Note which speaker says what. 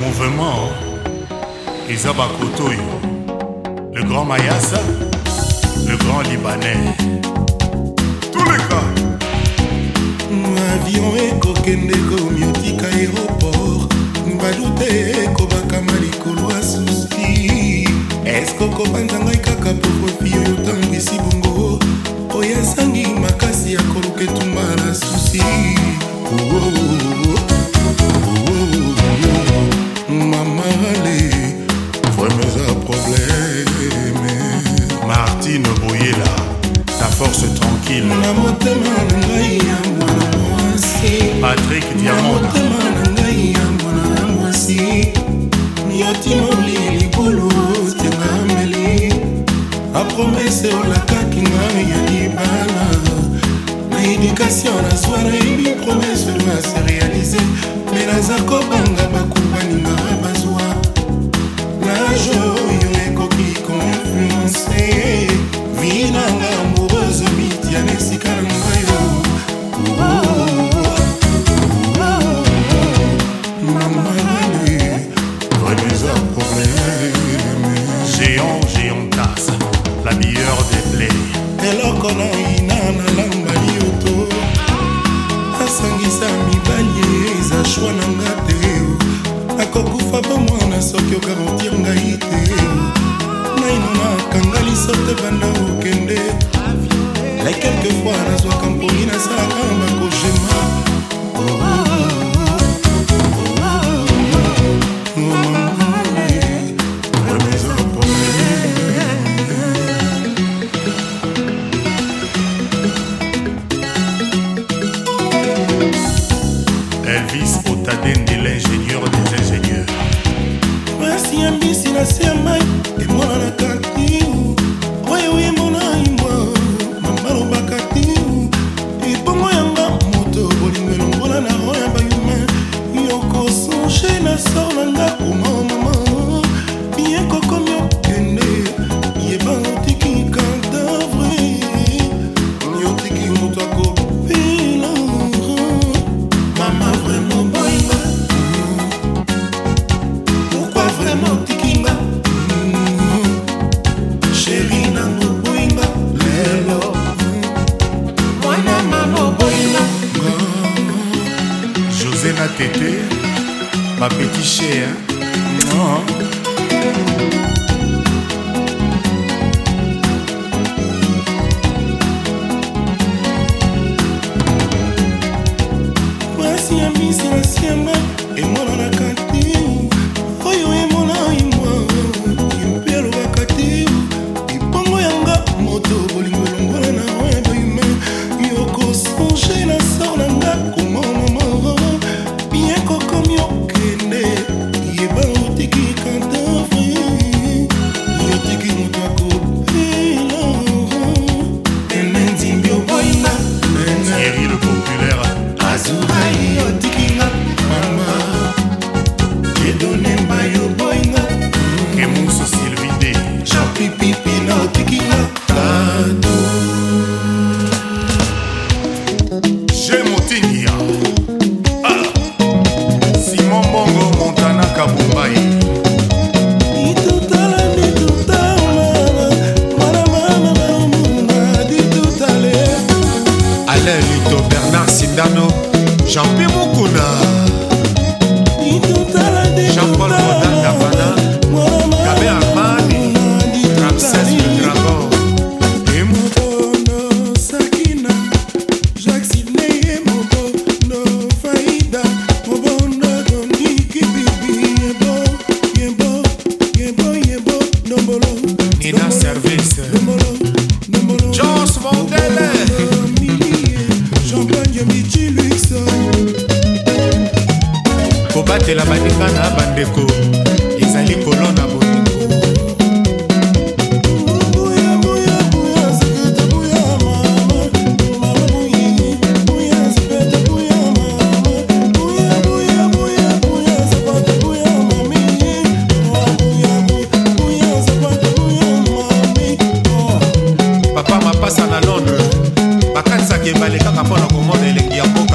Speaker 1: mouvement eza oh. bakoto oyo le grand mayasa le grand libanais
Speaker 2: tuleka avion ekokende komiotika aéroport balute ekobakama likolo ya susi eske okobanza ngai kaka profi oyo otambwisi bongo oyo esangi makasi ya koluka etumba na susi oh, oh, oh, oh.
Speaker 1: mobali vraimen eza probleme martine boyela ta force tranquille
Speaker 2: na motema na ngai ya mwana mwasi
Speaker 1: patrik diamondmotema
Speaker 2: na ngai ya mwana mwasi yotimoli libulu tengameli apromese olakaki ngai ya libala na edikation nazwa nayebi promese doase réalise me naza kobanga bakumbaningaa voyage oyo ekoki koinfluence vie nanga amoureuse miti ya nesika na ngai
Speaker 1: Géant, géantasse, la meilleure des plaies.
Speaker 2: eloko na ina na lambali oto asangisa mibali eza shwa na nga te nakokufa bomwana soki okarotir ngai te naino nakanga lisota banda okende la quelquefois nazwaka mponi nasalaka bakogema
Speaker 1: Elvis Otadendele, j'ai
Speaker 2: grase ya mai emonanaka ti oyo oyembona imwa mama lobaka ti ebongo yanga moto bolingo elongola na oyo ya bayuma yokosonge na sor na ndako mao mama yekokomi okende yeba otiki kadavre yotiki moto akopela mama vraiment boyima pourquoi vraiment otiki
Speaker 1: nga tete bapeti che
Speaker 2: no mwasi ya misi nasiamba
Speaker 1: milano jean mpe kobatela baninga na bandeko ezali kolona bolingo papa mapasa na londres bakanisaka ebale kaka mpo na komona elengi ya mboka